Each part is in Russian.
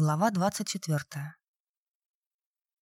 Глава 24.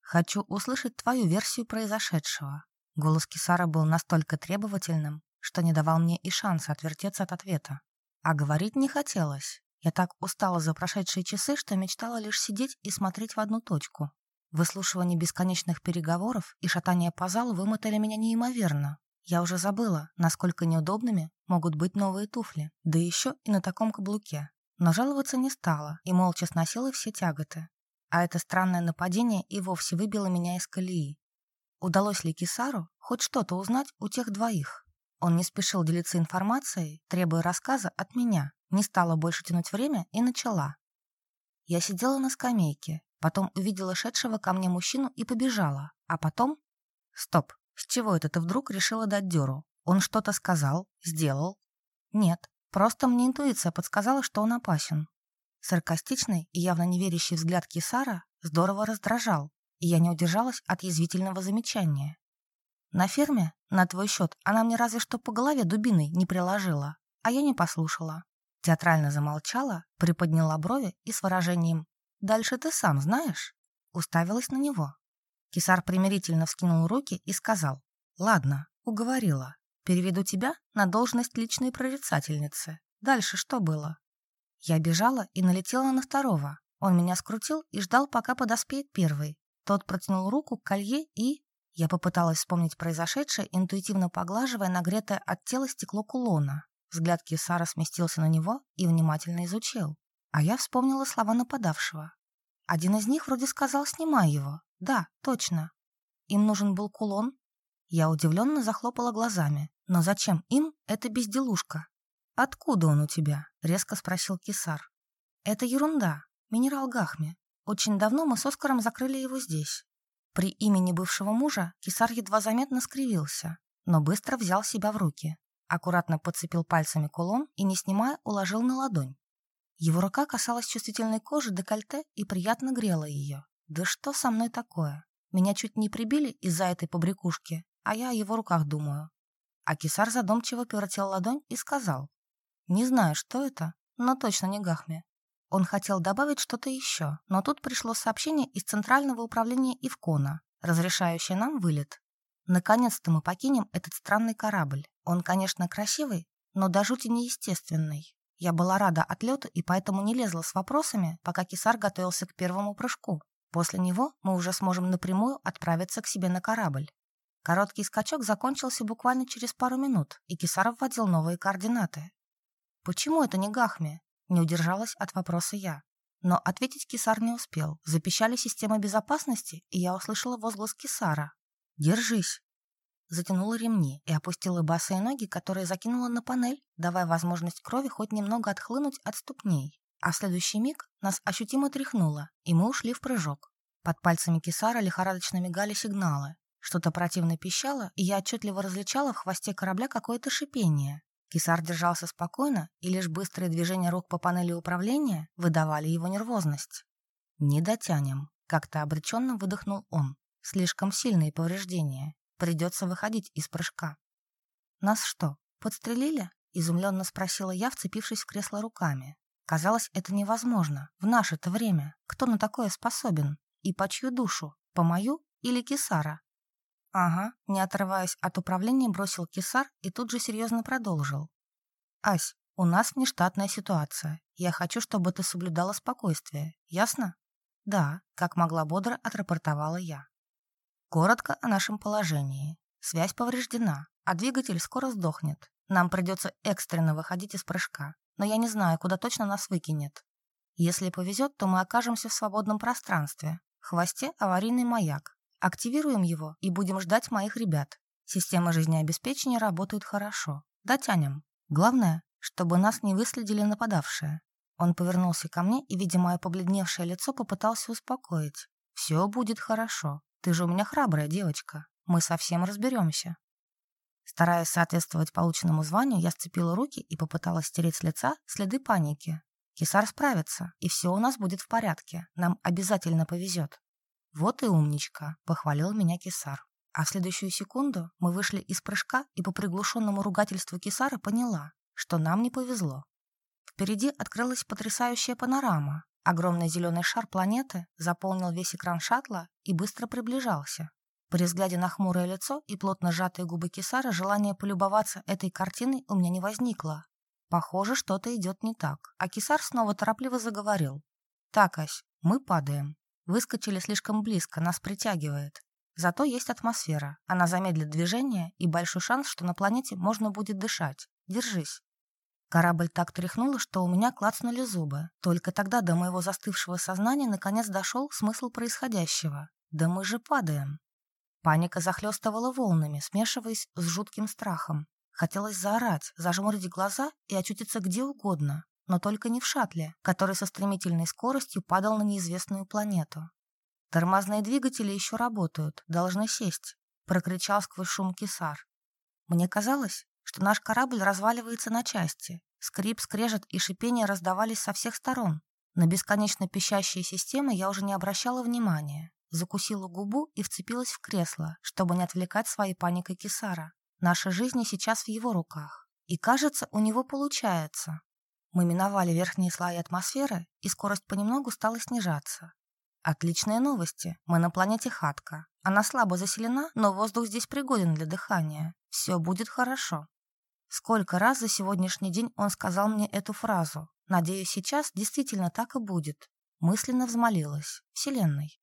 «Хочу услышать твою версию произошедшего». Голос Кисара был настолько требовательным, что не давал мне и шанса отвертеться от ответа. А говорить не хотелось. Я так устала за прошедшие часы, что мечтала лишь сидеть и смотреть в одну точку. Выслушивание бесконечных переговоров и шатание по залу вымотали меня неимоверно. Я уже забыла, насколько неудобными могут быть новые туфли, да еще и на таком каблуке но жаловаться не стала и молча сносила все тяготы. А это странное нападение и вовсе выбило меня из колеи. Удалось ли Кисару хоть что-то узнать у тех двоих? Он не спешил делиться информацией, требуя рассказа от меня, не стала больше тянуть время и начала. Я сидела на скамейке, потом увидела шедшего ко мне мужчину и побежала, а потом... Стоп, с чего это ты вдруг решила дать дёру? Он что-то сказал, сделал? Нет, Просто мне интуиция подсказала, что он опасен. Саркастичный и явно неверящий взгляд Кисара здорово раздражал, и я не удержалась от язвительного замечания. На ферме, на твой счет, она мне разве что по голове дубиной не приложила, а я не послушала. Театрально замолчала, приподняла брови и с выражением «Дальше ты сам знаешь?» уставилась на него. Кисар примирительно вскинул руки и сказал «Ладно, уговорила. Переведу тебя на должность личной прорицательницы. Дальше что было? Я бежала и налетела на второго. Он меня скрутил и ждал, пока подоспеет первый. Тот протянул руку к колье и... Я попыталась вспомнить произошедшее, интуитивно поглаживая нагретое от тела стекло кулона. Взгляд Кисара сместился на него и внимательно изучил. А я вспомнила слова нападавшего. Один из них вроде сказал «снимай его». Да, точно. Им нужен был кулон. Я удивленно захлопала глазами. Но зачем им эта безделушка? Откуда он у тебя? Резко спросил Кисар. Это ерунда. Минерал Гахми. Очень давно мы с Оскаром закрыли его здесь. При имени бывшего мужа Кисар едва заметно скривился, но быстро взял себя в руки. Аккуратно подцепил пальцами кулон и, не снимая, уложил на ладонь. Его рука касалась чувствительной кожи декольте и приятно грела ее. Да что со мной такое? Меня чуть не прибили из-за этой побрякушки, а я о его руках думаю. А кисар задумчиво повертел ладонь и сказал. «Не знаю, что это, но точно не Гахме». Он хотел добавить что-то еще, но тут пришло сообщение из Центрального управления Ивкона, разрешающее нам вылет. Наконец-то мы покинем этот странный корабль. Он, конечно, красивый, но до жути неестественный. Я была рада отлету и поэтому не лезла с вопросами, пока Кисар готовился к первому прыжку. После него мы уже сможем напрямую отправиться к себе на корабль. Короткий скачок закончился буквально через пару минут, и Кисаров вводил новые координаты. «Почему это не Гахми?» – не удержалась от вопроса я. Но ответить Кисар не успел. Запищали системы безопасности, и я услышала возглас Кисара. «Держись!» Затянула ремни и опустила босые ноги, которые закинула на панель, давая возможность крови хоть немного отхлынуть от ступней. А в следующий миг нас ощутимо тряхнуло, и мы ушли в прыжок. Под пальцами Кисара лихорадочно мигали сигналы. Что-то противно пищало, и я отчетливо различала в хвосте корабля какое-то шипение. Кисар держался спокойно, и лишь быстрые движения рук по панели управления выдавали его нервозность. «Не дотянем», — как-то обреченно выдохнул он. «Слишком сильные повреждения. Придется выходить из прыжка». «Нас что, подстрелили?» — изумленно спросила я, вцепившись в кресло руками. Казалось, это невозможно. В наше-то время. Кто на такое способен? И по чью душу? По мою или Кисара? «Ага», не отрываясь от управления, бросил кисар и тут же серьезно продолжил. «Ась, у нас внештатная ситуация. Я хочу, чтобы ты соблюдала спокойствие. Ясно?» «Да», как могла бодро отрапортовала я. Коротко о нашем положении. Связь повреждена, а двигатель скоро сдохнет. Нам придется экстренно выходить из прыжка, но я не знаю, куда точно нас выкинет. Если повезет, то мы окажемся в свободном пространстве. В хвосте аварийный маяк. Активируем его и будем ждать моих ребят. Система жизнеобеспечения работает хорошо. Дотянем. Главное, чтобы нас не выследили нападавшие. Он повернулся ко мне и, видя мое побледневшее лицо, попытался успокоить. «Все будет хорошо. Ты же у меня храбрая девочка. Мы совсем разберемся». Стараясь соответствовать полученному званию, я сцепила руки и попыталась стереть с лица следы паники. Кисар справится, и все у нас будет в порядке. Нам обязательно повезет. «Вот и умничка», — похвалил меня Кисар. А в следующую секунду мы вышли из прыжка и по приглушенному ругательству Кисара поняла, что нам не повезло. Впереди открылась потрясающая панорама, Огромный зеленый шар планеты заполнил весь экран шаттла и быстро приближался. При взгляде на хмурое лицо и плотно сжатые губы Кисара желание полюбоваться этой картиной у меня не возникло. Похоже, что-то идет не так. А Кисар снова торопливо заговорил. «Так, Ась, мы падаем. Выскочили слишком близко, нас притягивает. Зато есть атмосфера. Она замедлит движение и большой шанс, что на планете можно будет дышать. Держись». Корабль так тряхнуло, что у меня клацнули зубы. Только тогда до моего застывшего сознания наконец дошел смысл происходящего. Да мы же падаем. Паника захлестывала волнами, смешиваясь с жутким страхом. Хотелось заорать, зажмурить глаза и очутиться где угодно, но только не в шаттле, который со стремительной скоростью падал на неизвестную планету. «Тормозные двигатели еще работают, должны сесть», — прокричал сквозь шум кисар. Мне казалось, что наш корабль разваливается на части. Скрип, скрежет и шипение раздавались со всех сторон. На бесконечно пищащие системы я уже не обращала внимания. Закусила губу и вцепилась в кресло, чтобы не отвлекать своей паникой Кисара. Наши жизни сейчас в его руках. И кажется, у него получается. Мы миновали верхние слои атмосферы, и скорость понемногу стала снижаться. Отличные новости. Мы на планете Хатка. Она слабо заселена, но воздух здесь пригоден для дыхания. Все будет хорошо. Сколько раз за сегодняшний день он сказал мне эту фразу. Надеюсь, сейчас действительно так и будет. Мысленно взмолилась. Вселенной.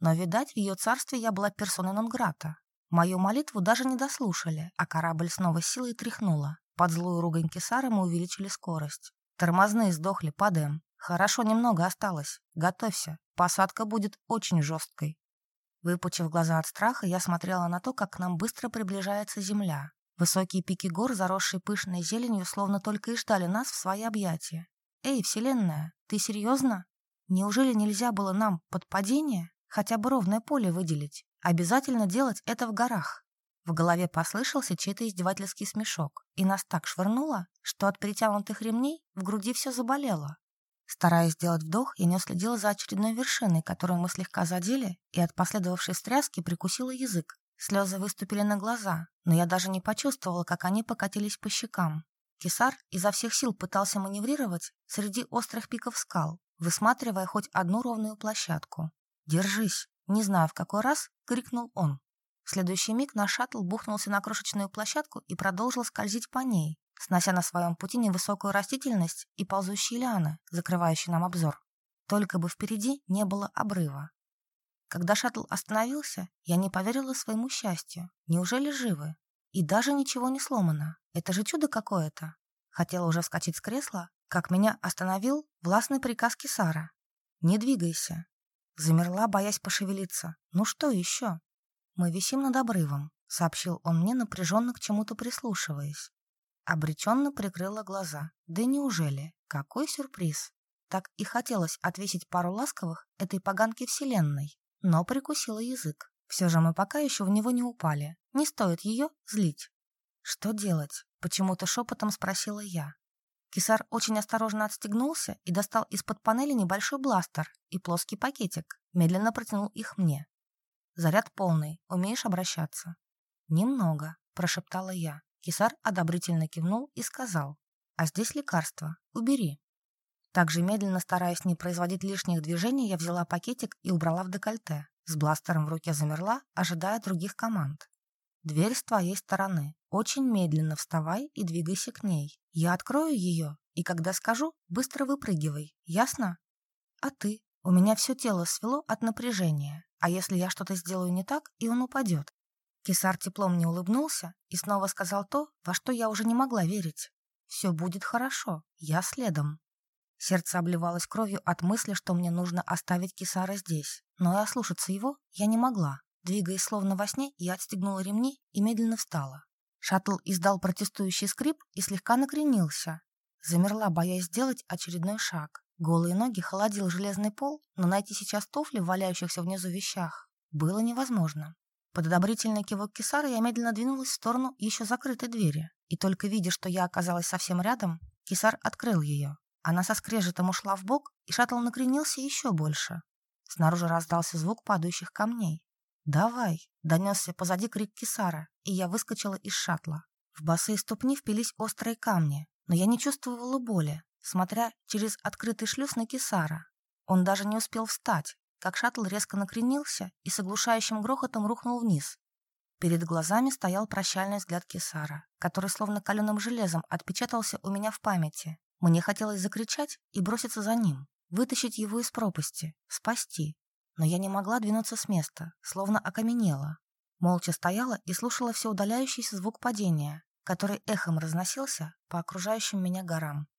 Но, видать, в ее царстве я была персоной нон-грата. Мою молитву даже не дослушали, а корабль снова силой тряхнула. Под злую ругань Кесары мы увеличили скорость. Тормозные сдохли, падаем. Хорошо, немного осталось. Готовься, посадка будет очень жесткой. Выпучив глаза от страха, я смотрела на то, как к нам быстро приближается земля. Высокие пики гор, заросшие пышной зеленью, словно только и ждали нас в свои объятия. «Эй, Вселенная, ты серьезно? Неужели нельзя было нам под падение хотя бы ровное поле выделить?» Обязательно делать это в горах. В голове послышался чей-то издевательский смешок, и нас так швырнуло, что от перетянутых ремней в груди все заболело. Стараясь сделать вдох, я не следила за очередной вершиной, которую мы слегка задели, и от последовавшей стряски прикусила язык. Слезы выступили на глаза, но я даже не почувствовала, как они покатились по щекам. Кисар изо всех сил пытался маневрировать среди острых пиков скал, высматривая хоть одну ровную площадку. «Держись!» Не знаю, в какой раз, крикнул он. В следующий миг наш шаттл бухнулся на крошечную площадку и продолжил скользить по ней, снося на своем пути невысокую растительность и ползущие лианы, закрывающие нам обзор. Только бы впереди не было обрыва. Когда шаттл остановился, я не поверила своему счастью. Неужели живы? И даже ничего не сломано. Это же чудо какое-то. Хотела уже вскочить с кресла, как меня остановил властный приказ Кисара. «Не двигайся. Замерла, боясь пошевелиться. Ну что еще? Мы висим над обрывом, сообщил он мне, напряженно к чему-то прислушиваясь. Обреченно прикрыла глаза. Да неужели? Какой сюрприз! Так и хотелось отвесить пару ласковых этой поганки вселенной, но прикусила язык. Все же мы пока еще в него не упали. Не стоит ее злить. Что делать? Почему-то шепотом спросила я. Кисар очень осторожно отстегнулся и достал из-под панели небольшой бластер и плоский пакетик, медленно протянул их мне. «Заряд полный, умеешь обращаться?» «Немного», — прошептала я. Кисар одобрительно кивнул и сказал. «А здесь лекарство. Убери». Также медленно, стараясь не производить лишних движений, я взяла пакетик и убрала в декольте. С бластером в руке замерла, ожидая других команд. «Дверь с твоей стороны. Очень медленно вставай и двигайся к ней. Я открою ее, и когда скажу, быстро выпрыгивай. Ясно? А ты? У меня все тело свело от напряжения. А если я что-то сделаю не так, и он упадет? Кисар теплом не улыбнулся и снова сказал то, во что я уже не могла верить. «Все будет хорошо, я следом». Сердце обливалось кровью от мысли, что мне нужно оставить Кисара здесь, но и ослушаться его я не могла. Двигаясь словно во сне, я отстегнула ремни и медленно встала. Шаттл издал протестующий скрип и слегка накренился. Замерла, боясь сделать очередной шаг. Голые ноги холодил железный пол, но найти сейчас туфли в валяющихся внизу вещах было невозможно. Под одобрительный кивок Кисара я медленно двинулась в сторону еще закрытой двери. И только видя, что я оказалась совсем рядом, Кисар открыл ее. Она со скрежетом ушла в бок, и шаттл накренился еще больше. Снаружи раздался звук падающих камней. «Давай!» — донесся позади крик Кисара, и я выскочила из шаттла. В босые ступни впились острые камни, но я не чувствовала боли, смотря через открытый шлюз на Кисара. Он даже не успел встать, как шаттл резко накренился и с оглушающим грохотом рухнул вниз. Перед глазами стоял прощальный взгляд Кисара, который словно каленым железом отпечатался у меня в памяти. Мне хотелось закричать и броситься за ним, вытащить его из пропасти, спасти. Но я не могла двинуться с места, словно окаменела. Молча стояла и слушала все удаляющийся звук падения, который эхом разносился по окружающим меня горам.